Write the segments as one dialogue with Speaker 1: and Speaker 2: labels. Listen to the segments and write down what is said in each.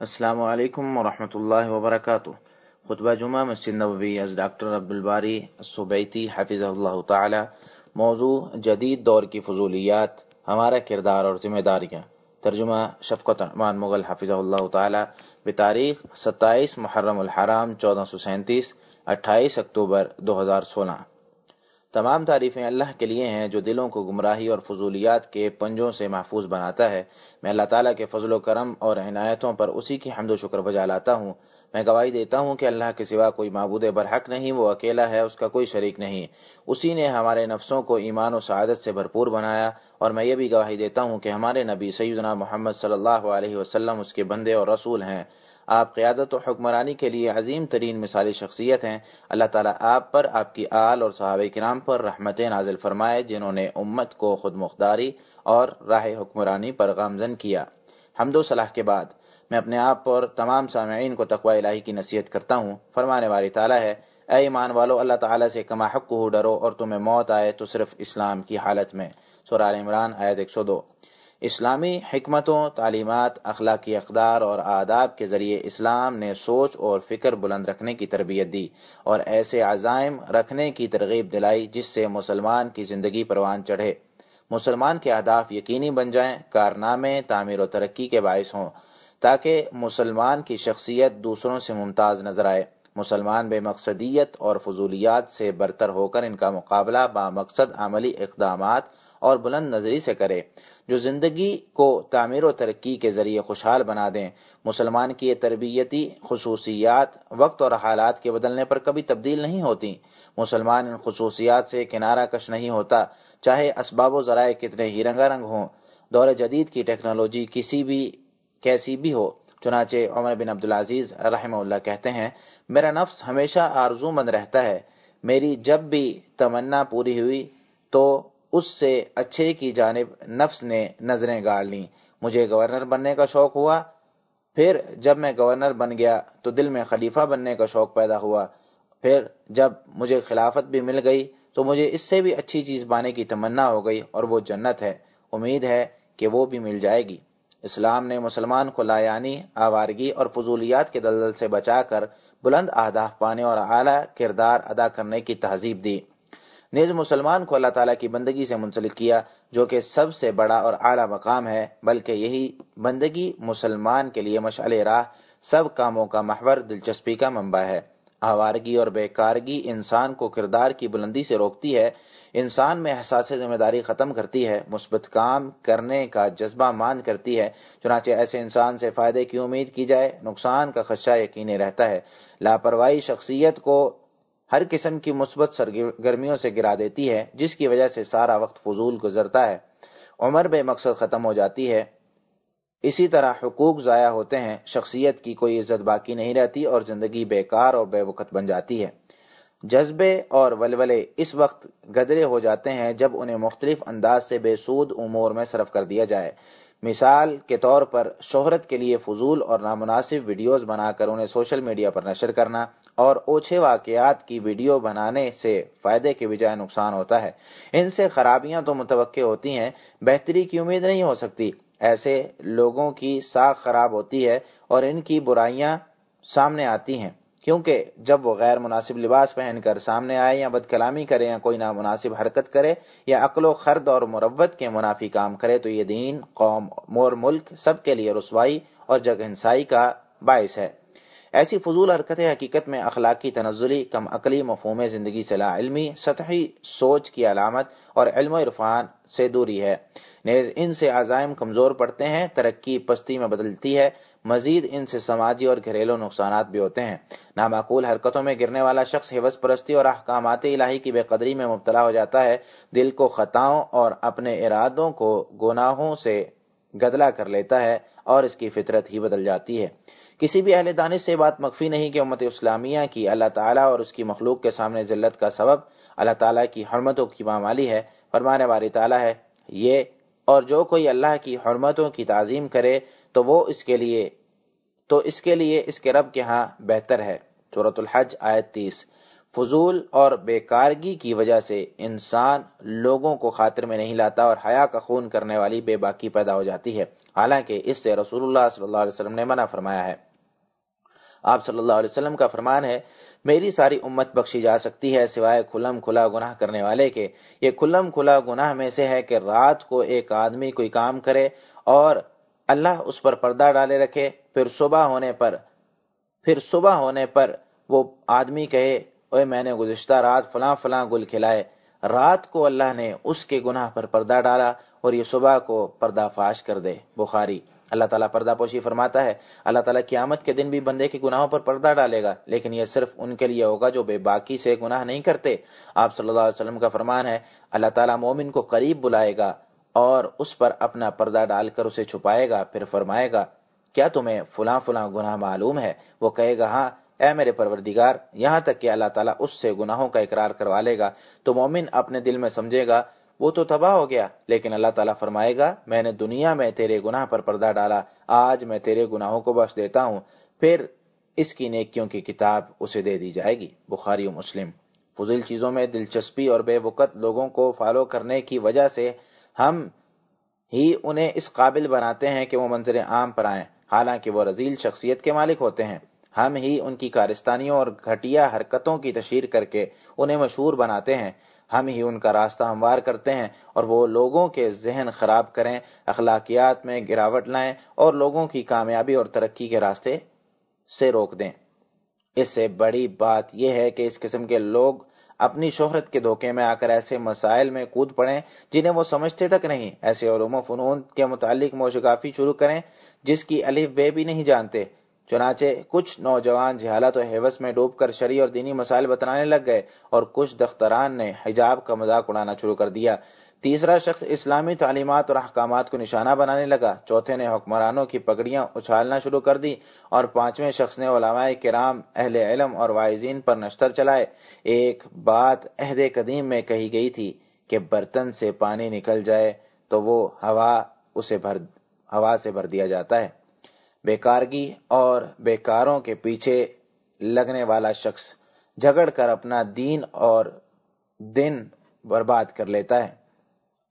Speaker 1: السلام علیکم ورحمۃ اللہ وبرکاتہ۔ خطبہ جمعہ مسجد نبوی از ڈاکٹر عبدالباری الصبیتی حافظ اللہ تعالی۔ موضوع جدید دور کی فضولیات، ہمارا کردار اور ذمہ داریاں۔ ترجمہ شفقت الرحمان مغل حافظ اللہ تعالی بتاریخ ستائیس محرم الحرام چودہ سو سینتیس، اٹھائیس اکتوبر دو ہزار سولہ۔ تمام تعریفیں اللہ کے لیے ہیں جو دلوں کو گمراہی اور فضولیات کے پنجوں سے محفوظ بناتا ہے۔ میں اللہ تعالیٰ کے فضل و کرم اور عنایتوں پر اسی کی حمد و شکر بجا لاتا ہوں۔ میں گواہی دیتا ہوں کہ اللہ کے سوا کوئی معبود برحق نہیں، وہ اکیلا ہے، اس کا کوئی شریک نہیں۔ اسی نے ہمارے نفسوں کو ایمان و سعادت سے بھرپور بنایا اور میں یہ بھی گواہی دیتا ہوں کہ ہمارے نبی سیدنا محمد صلی اللہ علیہ وسلم اس کے بندے اور رسول ہیں۔ آپ قیادت و حکمرانی کے لیے عظیم ترین مثالی شخصیت ہیں۔ اللہ تعالیٰ آپ پر، آپ کی آل اور صحابہ کرام پر رحمت نازل فرمائے، جنہوں نے امت کو خود مختاری اور راہ حکمرانی پر غامزن کیا۔ حمد و صلاح کے بعد میں اپنے آپ اور تمام سامعین کو تقوی الہی کی نصیحت کرتا ہوں۔ فرمانے والی تعالیٰ ہے، اے ایمان والو، اللہ تعالیٰ سے کما حق ہو ڈرو اور تمہیں موت آئے تو صرف اسلام کی حالت میں۔ سورہ عمران، آیت 102 اسلامی حکمتوں، تعلیمات، اخلاقی اقدار اور آداب کے ذریعے اسلام نے سوچ اور فکر بلند رکھنے کی تربیت دی اور ایسے عزائم رکھنے کی ترغیب دلائی جس سے مسلمان کی زندگی پروان چڑھے۔ مسلمان کے اہداف یقینی بن جائیں، کارنامے، تعمیر و ترقی کے باعث ہوں، تاکہ مسلمان کی شخصیت دوسروں سے ممتاز نظر آئے۔ مسلمان بے مقصدیت اور فضولیات سے برتر ہو کر ان کا مقابلہ با مقصد عملی اقدامات اور بلند نظری سے کرے۔ جو زندگی کو تعمیر و ترقی کے ذریعے خوشحال بنا دیں، مسلمان کی یہ تربیتی خصوصیات وقت اور حالات کے بدلنے پر کبھی تبدیل نہیں ہوتی۔ مسلمان ان خصوصیات سے کنارہ کش نہیں ہوتا، چاہے اسباب و ذرائع کتنے ہی رنگا رنگ ہوں۔ دور جدید کی ٹیکنالوجی کسی بھی، کیسی بھی ہو۔ چنانچہ عمر بن عبدالعزیز رحمہ اللہ کہتے ہیں، میرا نفس ہمیشہ آرزو مند رہتا ہے، میری جب بھی تمنا پوری ہوئی تو اس سے اچھے کی جانب نفس نے نظریں گاڑ لیں۔ مجھے گورنر بننے کا شوق ہوا۔ پھر جب میں گورنر بن گیا تو دل میں خلیفہ بننے کا شوق پیدا ہوا۔ پھر جب مجھے خلافت بھی مل گئی تو مجھے اس سے بھی اچھی چیز پانے کی تمنا ہو گئی اور وہ جنت ہے۔ امید ہے کہ وہ بھی مل جائے گی۔ اسلام نے مسلمان کو لایانی، آوارگی اور فضولیات کے دلدل سے بچا کر بلند اہداف پانے اور اعلیٰ کردار ادا کرنے کی تہذیب دی۔ نیز مسلمان کو اللہ تعالیٰ کی بندگی سے منسلک کیا، جو کہ سب سے بڑا اور اعلیٰ مقام ہے، بلکہ یہی بندگی مسلمان کے لیے مشعل راہ، سب کاموں کا محور، دلچسپی کا منبع ہے۔ آوارگی اور بیکارگی انسان کو کردار کی بلندی سے روکتی ہے۔ انسان میں احساس ذمہ داری ختم کرتی ہے۔ مثبت کام کرنے کا جذبہ مان کرتی ہے۔ چنانچہ ایسے انسان سے فائدے کی امید کی جائے، نقصان کا خدشہ یقینی رہتا ہے۔ لاپرواہی شخصیت کو ہر قسم کی مثبت سرگرمیوں سے گرا دیتی ہے، جس کی وجہ سے سارا وقت فضول گزرتا ہے۔ عمر بے مقصد ختم ہو جاتی ہے۔ اسی طرح حقوق ضائع ہوتے ہیں، شخصیت کی کوئی عزت باقی نہیں رہتی اور زندگی بیکار اور بے وقت بن جاتی ہے۔ جذبے اور ولولے اس وقت گدرے ہو جاتے ہیں جب انہیں مختلف انداز سے بے سود امور میں صرف کر دیا جائے۔ مثال کے طور پر شہرت کے لیے فضول اور نامناسب ویڈیوز بنا کر انہیں سوشل میڈیا پر نشر کرنا اور اوچھے واقعات کی ویڈیو بنانے سے فائدے کے بجائے نقصان ہوتا ہے۔ ان سے خرابیاں تو متوقع ہوتی ہیں، بہتری کی امید نہیں ہو سکتی۔ ایسے لوگوں کی ساکھ خراب ہوتی ہے اور ان کی برائیاں سامنے آتی ہیں۔ کیونکہ جب وہ غیر مناسب لباس پہن کر سامنے آئے یا بد کلامی کرے یا کوئی نامناسب حرکت کرے یا عقل و خرد اور مروت کے منافی کام کرے تو یہ دین، قوم، مور ملک سب کے لیے رسوائی اور جگ ہنسائی کا باعث ہے۔ ایسی فضول حرکتیں حقیقت میں اخلاقی تنزلی، کم عقلی مفہوم زندگی سے لا علمی، سطحی سوچ کی علامت اور علم و عرفان سے دوری ہے۔ نیز ان سے عزائم کمزور پڑتے ہیں، ترقی پستی میں بدلتی ہے مزید ان سے سماجی اور گھریلو نقصانات بھی ہوتے ہیں۔ نامعقول حرکتوں میں گرنے والا شخص حوث پرستی اور احکامات الہی کی بے قدری میں مبتلا ہو جاتا ہے۔ دل کو خطاؤں اور اپنے ارادوں کو گناہوں سے گدلا کر لیتا ہے اور اس کی فطرت ہی بدل جاتی ہے۔ کسی بھی اہل دانش سے بات مخفی نہیں کہ امت اسلامیہ کی اللہ تعالیٰ اور اس کی مخلوق کے سامنے ذلت کا سبب اللہ تعالیٰ کی حرمتوں کی معمالی ہے۔ فرمانے والی تعالیٰ ہے، یہ اور جو کوئی اللہ کی حرمتوں کی تعظیم کرے تو وہ اس کے لیے تو اس کے لیے اس کے رب کے ہاں بہتر ہے۔ صورت الحج آیت تیس۔ فضول اور بیکارگی کی وجہ سے انسان لوگوں کو خاطر میں نہیں لاتا اور حیا کا خون کرنے والی بے باکی پیدا ہو جاتی ہے۔ حالانکہ اس سے رسول اللہ صلی اللہ علیہ وسلم نے منع فرمایا ہے۔ آپ صلی اللہ علیہ وسلم کا فرمان ہے، میری ساری امت بخشی جا سکتی ہے سوائے کھلم کھلا گناہ کرنے والے کے۔ یہ کھلم کھلا گناہ میں سے ہے کہ رات کو ایک آدمی کوئی کام کرے اور اللہ اس پر پردہ ڈالے رکھے، پھر صبح ہونے پر، پھر صبح ہونے پر وہ آدمی کہے اوے میں نے گزشتہ رات فلاں فلاں گل کھلائے۔ رات کو اللہ نے اس کے گناہ پر پردہ ڈالا اور یہ صبح کو پردہ فاش کر دے۔ بخاری، اللہ تعالیٰ پردہ پوشی فرماتا ہے۔ اللہ تعالیٰ قیامت کے دن بھی بندے کے گناہوں پر پردہ ڈالے گا، لیکن یہ صرف ان کے لیے ہوگا جو بے باقی سے گناہ نہیں کرتے۔ آپ صلی اللہ علیہ وسلم کا فرمان ہے، اللہ تعالیٰ مومن کو قریب بلائے گا۔ اور اس پر اپنا پردہ ڈال کر اسے چھپائے گا، پھر فرمائے گا، کیا تمہیں فلاں فلاں گناہ معلوم ہے؟ وہ کہے گا ہاں اے میرے پروردگار، یہاں تک کہ اللہ تعالیٰ اس سے گناہوں کا اقرار کروا لے گا۔ تو مومن اپنے دل میں سمجھے گا، وہ تو تباہ ہو گیا، لیکن اللہ تعالیٰ فرمائے گا، میں نے دنیا میں تیرے گناہ پر پردہ ڈالا، آج میں تیرے گناہوں کو بخش دیتا ہوں، پھر اس کی نیکیوں کی کتاب اسے دے دی جائے گی۔ بخاری و مسلم۔ فضل چیزوں میں دلچسپی اور بے وقت لوگوں کو فالو کرنے کی وجہ سے ہم ہی انہیں اس قابل بناتے ہیں کہ وہ منظر عام پر آئیں، حالانکہ وہ رزیل شخصیت کے مالک ہوتے ہیں۔ ہم ہی ان کی کارستانیوں اور گھٹیا حرکتوں کی تشہیر کر کے انہیں مشہور بناتے ہیں۔ ہم ہی ان کا راستہ ہموار کرتے ہیں اور وہ لوگوں کے ذہن خراب کریں، اخلاقیات میں گراوٹ لائیں اور لوگوں کی کامیابی اور ترقی کے راستے سے روک دیں۔ اس سے بڑی بات یہ ہے کہ اس قسم کے لوگ اپنی شہرت کے دھوکے میں آ کر ایسے مسائل میں کود پڑیں جنہیں وہ سمجھتے تک نہیں۔ ایسے علوم و فنون کے متعلق موشگافی شروع کریں جس کی الف بے بھی نہیں جانتے۔ چنانچہ کچھ نوجوان جہالت و حوث میں ڈوب کر شریع اور دینی مسائل بتانے لگ گئے اور کچھ دختران نے حجاب کا مذاق اڑانا شروع کر دیا۔ تیسرا شخص اسلامی تعلیمات اور احکامات کو نشانہ بنانے لگا۔ چوتھے نے حکمرانوں کی پگڑیاں اچھالنا شروع کر دی اور پانچویں شخص نے علماء کرام، اہل علم اور وائزین پر نشتر چلائے۔ ایک بات عہد قدیم میں کہی گئی تھی کہ برتن سے پانی نکل جائے تو وہ ہوا اسے بھر، ہوا سے بھر دیا جاتا ہے۔ بیکارگی اور بیکاروں کے پیچھے لگنے والا شخص جھگڑ کر اپنا دین اور دن برباد کر لیتا ہے۔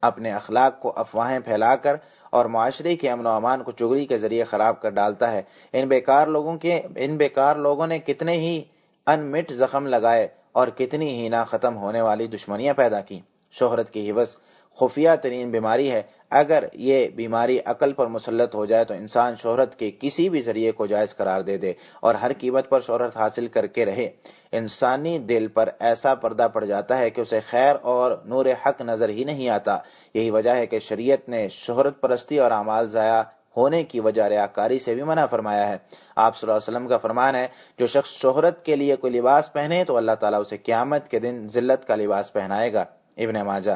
Speaker 1: اپنے اخلاق کو افواہیں پھیلا کر اور معاشرے کے امن و امان کو چگری کے ذریعے خراب کر ڈالتا ہے۔ ان بیکار لوگوں کے ان بیکار لوگوں نے کتنے ہی ان مٹ زخم لگائے اور کتنی ہی نہ ختم ہونے والی دشمنیاں پیدا کی شہرت کی حوث خفیہ ترین بیماری ہے۔ اگر یہ بیماری عقل پر مسلط ہو جائے تو انسان شہرت کے کسی بھی ذریعے کو جائز قرار دے دے اور ہر قیمت پر شہرت حاصل کر کے رہے۔ انسانی دل پر ایسا پردہ پڑ جاتا ہے کہ اسے خیر اور نور حق نظر ہی نہیں آتا۔ یہی وجہ ہے کہ شریعت نے شہرت پرستی اور اعمال ضائع ہونے کی وجہ ریاکاری سے بھی منع فرمایا ہے۔ آپ صلی اللہ علیہ وسلم کا فرمان ہے، جو شخص شہرت کے لیے کوئی لباس پہنے تو اللہ تعالیٰ اسے قیامت کے دن ذلت کا لباس پہنائے گا۔ ابن ماجہ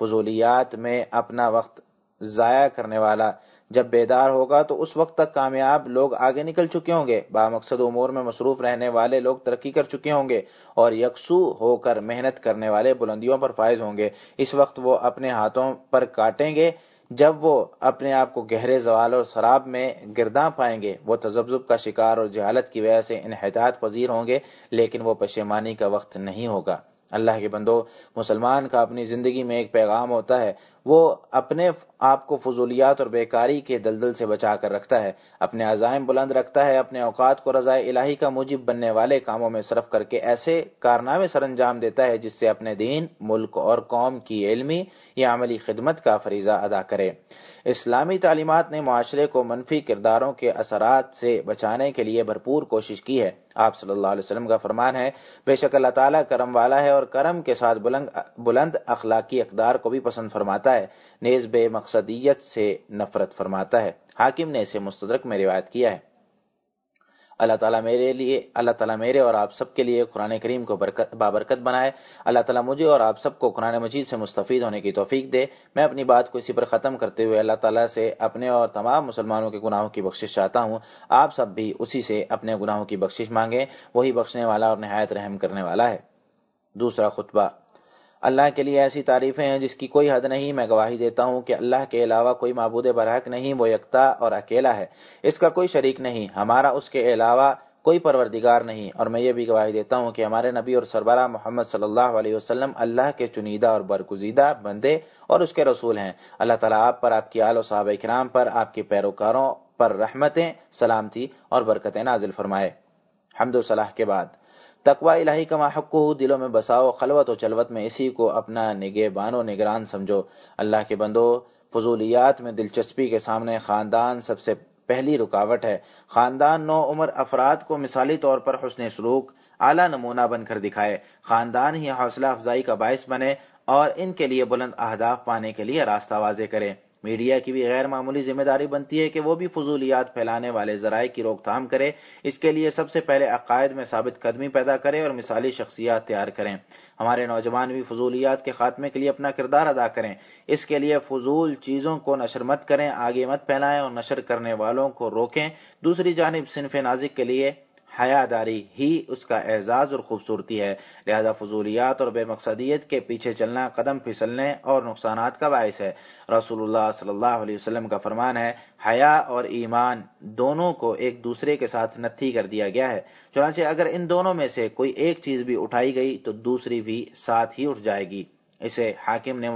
Speaker 1: فضولیات میں اپنا وقت ضائع کرنے والا جب بیدار ہوگا تو اس وقت تک کامیاب لوگ آگے نکل چکے ہوں گے۔ با مقصد امور میں مصروف رہنے والے لوگ ترقی کر چکے ہوں گے اور یکسو ہو کر محنت کرنے والے بلندیوں پر فائز ہوں گے۔ اس وقت وہ اپنے ہاتھوں پر کاٹیں گے۔ جب وہ اپنے آپ کو گہرے زوال اور شراب میں گرداں پائیں گے، وہ تجبزب کا شکار اور جہالت کی وجہ سے انحطاط پذیر ہوں گے، لیکن وہ پشیمانی کا وقت نہیں ہوگا۔ اللہ کے بندو مسلمان کا اپنی زندگی میں ایک پیغام ہوتا ہے وہ اپنے آپ کو فضولیات اور بیکاری کے دلدل سے بچا کر رکھتا ہے، اپنے عزائم بلند رکھتا ہے، اپنے اوقات کو رضائے الہی کا موجب بننے والے کاموں میں صرف کر کے ایسے کارنامے سر انجام دیتا ہے جس سے اپنے دین، ملک اور قوم کی علمی یا عملی خدمت کا فریضہ ادا کرے۔ اسلامی تعلیمات نے معاشرے کو منفی کرداروں کے اثرات سے بچانے کے لیے بھرپور کوشش کی ہے۔ آپ صلی اللہ علیہ وسلم کا فرمان ہے، بے شک اللہ تعالیٰ کرم والا ہے اور کرم کے ساتھ بلند بلند اخلاقی اقدار کو بھی پسند فرماتا ہے۔ نیز بے مقصدیت سے نفرت فرماتا ہے۔ حاکم نے اسے مستدرک میں روایت کیا ہے۔ اللہ تعالیٰ میرے لیے، اللہ تعالیٰ میرے اور آپ سب کے لیے قرآن کریم کو برکت، بابرکت بنائے۔ اللہ تعالیٰ مجھے اور آپ سب کو قرآن مجید سے مستفید ہونے کی توفیق دے۔ میں اپنی بات کو اسی پر ختم کرتے ہوئے اللہ تعالیٰ سے اپنے اور تمام مسلمانوں کے گناہوں کی بخشش چاہتا ہوں۔ آپ سب بھی اسی سے اپنے گناہوں کی بخشش مانگیں۔ وہی بخشنے والا اور نہایت رحم کرنے والا ہے۔ دوسرا خطبہ۔ اللہ کے لیے ایسی تعریفیں ہیں جس کی کوئی حد نہیں، میں گواہی دیتا ہوں کہ اللہ کے علاوہ کوئی معبود برحق نہیں، وہ یکتا اور اکیلا ہے۔ اس کا کوئی شریک نہیں۔ ہمارا اس کے علاوہ کوئی پروردگار نہیں۔ اور میں یہ بھی گواہی دیتا ہوں کہ ہمارے نبی اور سربراہ محمد صلی اللہ علیہ وسلم اللہ کے چنیدہ اور برگزیدہ بندے اور اس کے رسول ہیں۔ اللہ تعالیٰ آپ پر، آپ کی آل و صحابہ کرام پر، آپ کے پیروکاروں پر رحمتیں، سلامتی اور برکتیں نازل فرمائے۔ حمد و صلاح کے بعد۔ تقوا الہی کا محق دلوں میں بساؤ، خلوت و چلوت میں اسی کو اپنا نگے بانو نگران سمجھو۔ اللہ کے بندو، فضولیات میں دلچسپی کے سامنے خاندان سب سے پہلی رکاوٹ ہے۔ خاندان نو عمر افراد کو مثالی طور پر حسن سلوک، اعلیٰ نمونہ بن کر دکھائے۔ خاندان ہی حوصلہ افزائی کا باعث بنے اور ان کے لیے بلند اہداف پانے کے لیے راستہ واضح کرے۔ میڈیا کی بھی غیر معمولی ذمہ داری بنتی ہے کہ وہ بھی فضولیات پھیلانے والے ذرائع کی روک تھام کرے۔ اس کے لیے سب سے پہلے عقائد میں ثابت قدمی پیدا کرے اور مثالی شخصیات تیار کریں۔ ہمارے نوجوان بھی فضولیات کے خاتمے کے لیے اپنا کردار ادا کریں۔ اس کے لیے فضول چیزوں کو نشر مت کریں، آگے مت پھیلائیں اور نشر کرنے والوں کو روکیں۔ دوسری جانب صنف نازک کے لیے حیا داری ہی اس کا اعزاز اور خوبصورتی ہے۔ لہذا فضولیات اور بے مقصدیت کے پیچھے چلنا، قدم پھسلنے اور نقصانات کا باعث ہے۔ رسول اللہ صلی اللہ علیہ وسلم کا فرمان ہے، حیا اور ایمان دونوں کو ایک دوسرے کے ساتھ نتھی کر دیا گیا ہے۔ چنانچہ اگر ان دونوں میں سے کوئی ایک چیز بھی اٹھائی گئی تو دوسری بھی ساتھ ہی اٹھ جائے گی۔ اسے حاکم نے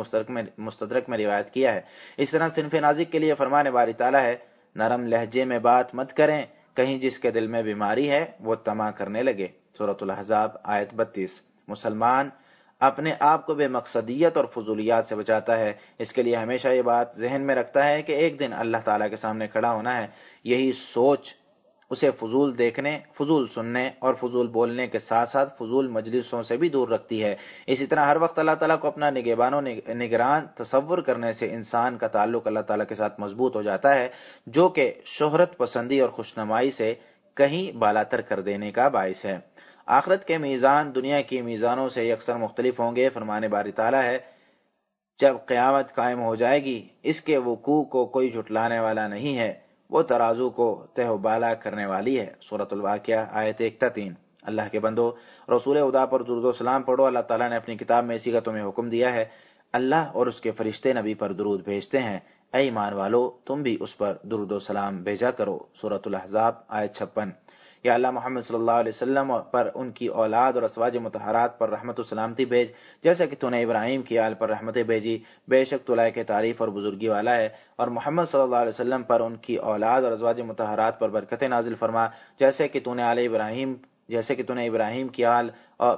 Speaker 1: مستدرک میں روایت کیا ہے۔ اس طرح صنف نازک کے لیے فرمان باری تعالیٰ ہے، نرم لہجے میں بات مت کریں کہیں جس کے دل میں بیماری ہے، وہ تما کرنے لگے۔ صورت الحضاب آیت بتیس۔ مسلمان اپنے آپ کو بے مقصدیت اور فضولیات سے بچاتا ہے۔ اس کے لیے ہمیشہ یہ بات ذہن میں رکھتا ہے کہ ایک دن اللہ تعالیٰ کے سامنے کھڑا ہونا ہے۔ یہی سوچ اسے فضول دیکھنے، فضول سننے اور فضول بولنے کے ساتھ ساتھ فضول مجلسوں سے بھی دور رکھتی ہے۔ اسی طرح ہر وقت اللہ تعالیٰ کو اپنا نگہبان و نگران، تصور کرنے سے انسان کا تعلق اللہ تعالیٰ کے ساتھ مضبوط ہو جاتا ہے، جو کہ شہرت پسندی اور خوشنمائی سے کہیں بالاتر کر دینے کا باعث ہے۔ آخرت کے میزان، دنیا کی میزانوں سے اکثر مختلف ہوں گے، فرمانے باری تعالیٰ ہے، جب قیامت قائم ہو جائے گی، اس کے وقوع کو کوئی جھٹلانے والا نہیں ہے۔ وہ ترازو کو تہ و بالا کرنے والی ہے۔ صورت الواقعہ آیت ایک تین اللہ کے بندو، رسول ادا پر درود و سلام پڑھو۔ اللہ تعالیٰ نے اپنی کتاب میں اسی کا تمہیں حکم دیا ہے۔ اللہ اور اس کے فرشتے نبی پر درود بھیجتے ہیں۔ اے ایمان والو، تم بھی اس پر درود و سلام بھیجا کرو۔ صورت الحضاب آیت چھپن۔ یا اللہ محمد صلی اللہ علیہ وسلم پر ان کی اولاد اور اسواج متحرات پر رحمت و سلامتی بھیج، جیسا کہ تو نے ابراہیم کی آل پر رحمتیں بھیجی۔ بے شک تو کے تعریف اور بزرگی والا ہے۔ اور محمد صلی اللہ علیہ وسلم پر ان کی اولاد اور ازواج متحرات پر برکت نازل فرما، جیسے کہ تو نے آل ابراہیم جیسے کہ تو نے ابراہیم کی آل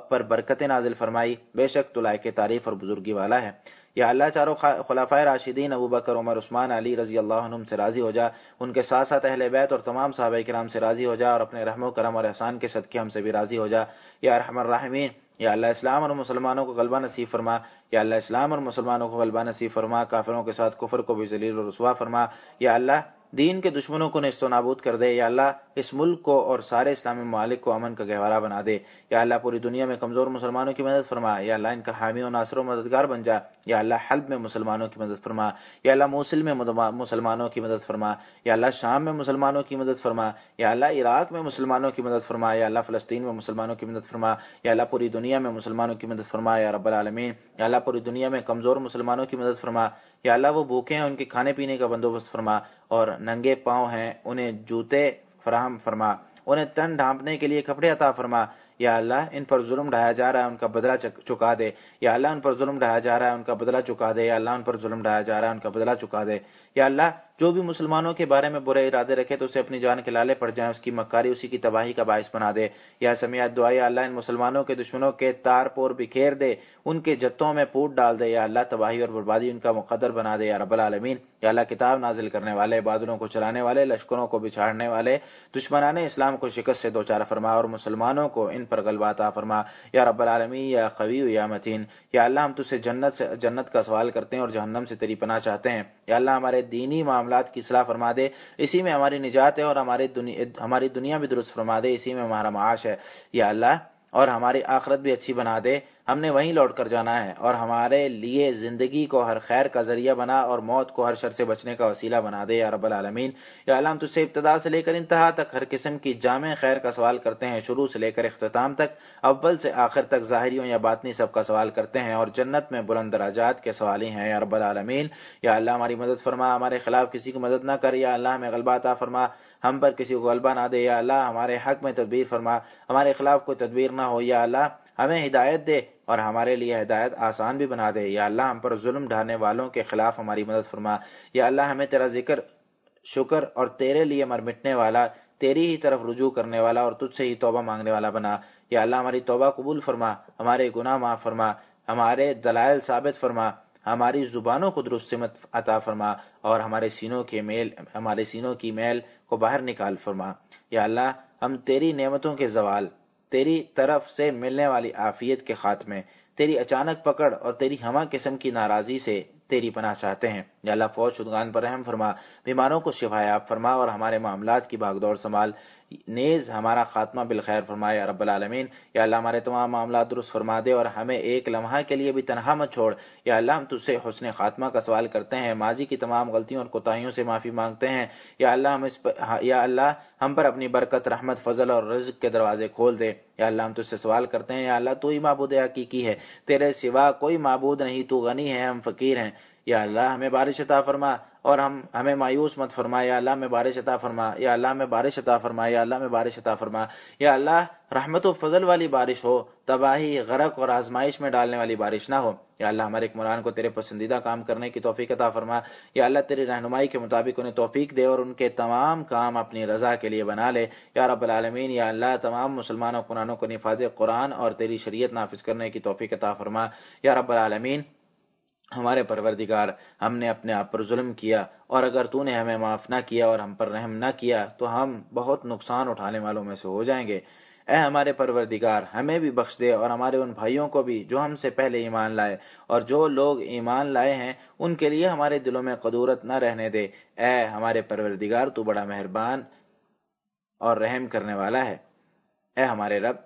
Speaker 1: پر برکت نازل فرمائی، بے شک تو کے تعریف اور بزرگی والا ہے۔ یا اللہ چاروں خلافۂ راشدین ابو بکر، عمر، عثمان، علی رضی اللہ عنہ سے راضی ہو جا، ان کے ساتھ ساتھ اہل بیت اور تمام صحابہ کرام سے راضی ہو جا اور اپنے رحم و کرم اور احسان کے صدقے ہم سے بھی راضی ہو جا۔ یا رحم الرحمین یا اللہ اسلام اور مسلمانوں کو غلبہ نصیب فرما۔ یا اللہ اسلام اور مسلمانوں کو غلبہ نصیب فرما۔ کافروں کے ساتھ کفر کو بھی ذلیل اور رسوا فرما۔ یا اللہ دین کے دشمنوں کو نست و نابود کر دے یا اللہ اس ملک کو اور سارے اسلامی ممالک کو امن کا گہوارہ بنا دے یا اللہ پوری دنیا میں کمزور مسلمانوں کی مدد فرما یا اللہ ان کا حامی و ناصر و مددگار بن جا یا اللہ حلب میں مسلمانوں کی مدد فرما یا اللہ موصل میں مسلمانوں کی مدد فرما یا اللہ شام میں مسلمانوں کی مدد فرما یا اللہ عراق میں مسلمانوں کی مدد فرما یا اللہ فلسطین میں مسلمانوں کی مدد فرما یا اللہ پوری دنیا میں مسلمانوں کی مدد فرما یا رب العالمین یا اللہ پوری دنیا میں کمزور مسلمانوں کی مدد فرما یا اللہ وہ بھوکے ہیں ان کے کھانے پینے کا بندوبست فرما اور ننگے پاؤں ہیں، انہیں جوتے فراہم فرما، انہیں تن ڈھانپنے کے لیے کپڑے عطا فرما۔ یا اللہ، ان پر ظلم ڈھایا جا رہا ہے، ان کا بدلہ چکا دے۔ یا اللہ، ان پر ظلم ڈھایا جا رہا ہے، ان کا بدلہ چکا دے۔ یا اللہ، ان پر ظلم ڈھایا جا رہا ہے، ان کا بدلہ چکا دے۔ یا اللہ، جو بھی مسلمانوں کے بارے میں برے ارادے رکھے تو اسے اپنی جان کے لالے پڑ جائیں، اس کی مکاری، اسی کی تباہی کا باعث بنا دے۔ یا سمیات دعا، یا اللہ، ان مسلمانوں کے دشمنوں کے تار پور بکھیر دے، ان کے جتوں میں پوٹ ڈال دے۔ یا اللہ، تباہی اور بربادی ان کا مقدر بنا دے۔ یا رب العالمین یا اللہ کتاب نازل کرنے والے، بادلوں کو چلانے والے، لشکروں کو بچھاڑنے والے، دشمنان اسلام کو شکست سے دو چار فرما اور مسلمانوں کو ان پر غلبہ فرما۔ یا رب العالمین، یا قوی یا متین۔ یا اللہ، ہم تجھ سے جنت سے، جنت کا سوال کرتے ہیں اور جہنم سے تیری پناہ چاہتے ہیں۔ یا اللہ، ہمارے دینی معاملات کی اصلاح فرما دے۔ اسی میں ہماری نجات ہے اور ہماری دنیا ہماری دنیا بھی درست فرما دے۔ اسی میں ہمارا معاش ہے۔ یا اللہ، اور ہماری آخرت بھی اچھی بنا دے۔ ہم نے وہیں لوٹ کر جانا ہے اور ہمارے لیے زندگی کو ہر خیر کا ذریعہ بنا اور موت کو ہر شر سے بچنے کا وسیلہ بنا دے یا رب العالمین۔ یا اللہ، ہم تجھ سے ابتدا سے لے کر انتہا تک ہر قسم کی جامع خیر کا سوال کرتے ہیں، شروع سے لے کر اختتام تک، اول سے آخر تک ظاہریوں یا باطنی سب کا سوال کرتے ہیں اور جنت میں بلند دراجات کے سوال ہی ہیں۔ یا رب العالمین، یا اللہ، ہماری مدد فرما، ہمارے خلاف کسی کی مدد نہ کر۔ یا اللہ، ہمیں غلبہ عطا فرما، ہم پر کسی کو غلبہ نہ دے۔ یا اللہ، ہمارے حق میں تدبیر فرما، ہمارے خلاف کوئی تدبیر نہ ہو۔ یا اللہ ہمیں ہدایت دے اور ہمارے لیے ہدایت آسان بھی بنا دے۔ یا اللہ ہم پر ظلم ڈھانے والوں کے خلاف ہماری مدد فرما۔ یا اللہ ہمیں تیرا ذکر، شکر اور تیرے لیے مر مٹنے والا، تیری ہی طرف رجوع کرنے والا اور تجھ سے ہی توبہ مانگنے والا بنا۔ یا اللہ ہماری توبہ قبول فرما، ہمارے گناہ معاف فرما، ہمارے دلائل ثابت فرما، ہماری زبانوں کو درست سمت عطا فرما اور ہمارے سینوں کے میل، ہمارے سینوں کی میل کو باہر نکال فرما۔ یا اللہ ہم تیری نعمتوں کے زوال تیری طرف سے ملنے والی آفیت کے خاتمے، تیری اچانک پکڑ اور تیری ہما قسم کی ناراضی سے تیری پناہ چاہتے ہیں۔ یا اللہ فوج شدگان پر رحم فرما، بیماروں کو شفایاب فرما اور ہمارے معاملات کی باغ دوڑ سنبھال۔ نیز ہمارا خاتمہ بالخیر فرمائے رب العالمین۔ یا اللہ ہمارے تمام معاملات درست فرما دے اور ہمیں ایک لمحہ کے لیے بھی تنہا مت چھوڑ۔ یا اللہ ہم تجھ سے حسن خاتمہ کا سوال کرتے ہیں، ماضی کی تمام غلطیوں اور کوتاہیوں سے معافی مانگتے ہیں۔ یا اللہ ہم اس پر، یا اللہ ہم پر اپنی برکت، رحمت، فضل اور رزق کے دروازے کھول دے۔ یا اللہ ہم تجھ سے سوال کرتے ہیں، یا اللہ تو ہی معبود حقیقی ہے۔ تیرے سوا کوئی معبود نہیں، تو غنی ہے، ہم فقیر ہیں۔ یا اللہ ہمیں بارش عطا فرما اور ہم ہمیں مایوس مت فرما، یا اللہ میں بارش عطا فرما، یا اللہ میں بارش عطا فرما، یا اللہ میں بارش عطا فرما، یا اللہ رحمت و فضل والی بارش ہو، تباہی، غرق اور آزمائش میں ڈالنے والی بارش نہ ہو۔ یا اللہ ہمارے مران کو تیرے پسندیدہ کام کرنے کی توفیق عطا فرما۔ یا اللہ تیری رہنمائی کے مطابق انہیں توفیق دے اور ان کے تمام کام اپنی رضا کے لیے بنا لے۔ یا رب العالمین، یا اللہ تمام مسلمانوں قرآنوں کو نفاذ قرآن اور تیری شریعت نافذ کرنے کی توفیق عطا فرما۔ یا رب العالمین ہمارے پروردگار ہم نے اپنے آپ پر ظلم کیا اور اگر تو نے ہمیں معاف نہ کیا اور ہم پر رحم نہ کیا تو ہم بہت نقصان اٹھانے والوں میں سے ہو جائیں گے۔ اے ہمارے پروردگار، ہمیں بھی بخش دے اور ہمارے ان بھائیوں کو بھی جو ہم سے پہلے ایمان لائے اور جو لوگ ایمان لائے ہیں، ان کے لیے ہمارے دلوں میں قدورت نہ رہنے دے۔ اے ہمارے پروردگار، تو بڑا مہربان اور رحم کرنے والا ہے۔ اے ہمارے رب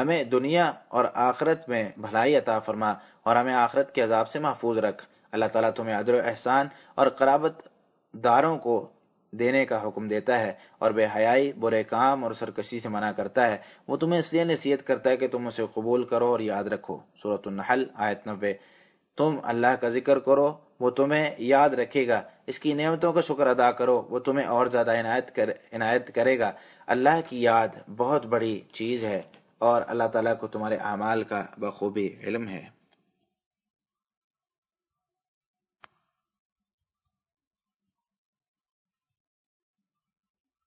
Speaker 1: ہمیں دنیا اور آخرت میں بھلائی عطا فرما اور ہمیں آخرت کے عذاب سے محفوظ رکھ۔ اللہ تعالیٰ تمہیں عدر و احسان اور قرابت داروں کو دینے کا حکم دیتا ہے اور بے حیائی، برے کام اور سرکشی سے منع کرتا ہے۔ وہ تمہیں اس لیے نصیحت کرتا ہے کہ تم اسے قبول کرو اور یاد رکھو۔ صورت النحل، آیت نبے تم اللہ کا ذکر کرو، وہ تمہیں یاد رکھے گا۔ اس کی نعمتوں کا شکر ادا کرو، وہ تمہیں اور زیادہ عنایت کر، عنایت کرے گا۔ اللہ کی یاد بہت بڑی چیز ہے۔ اور اللہ تعالیٰ کو تمہارے اعمال کا بخوبی علم ہے۔